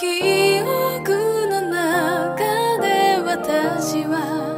記憶の中で私は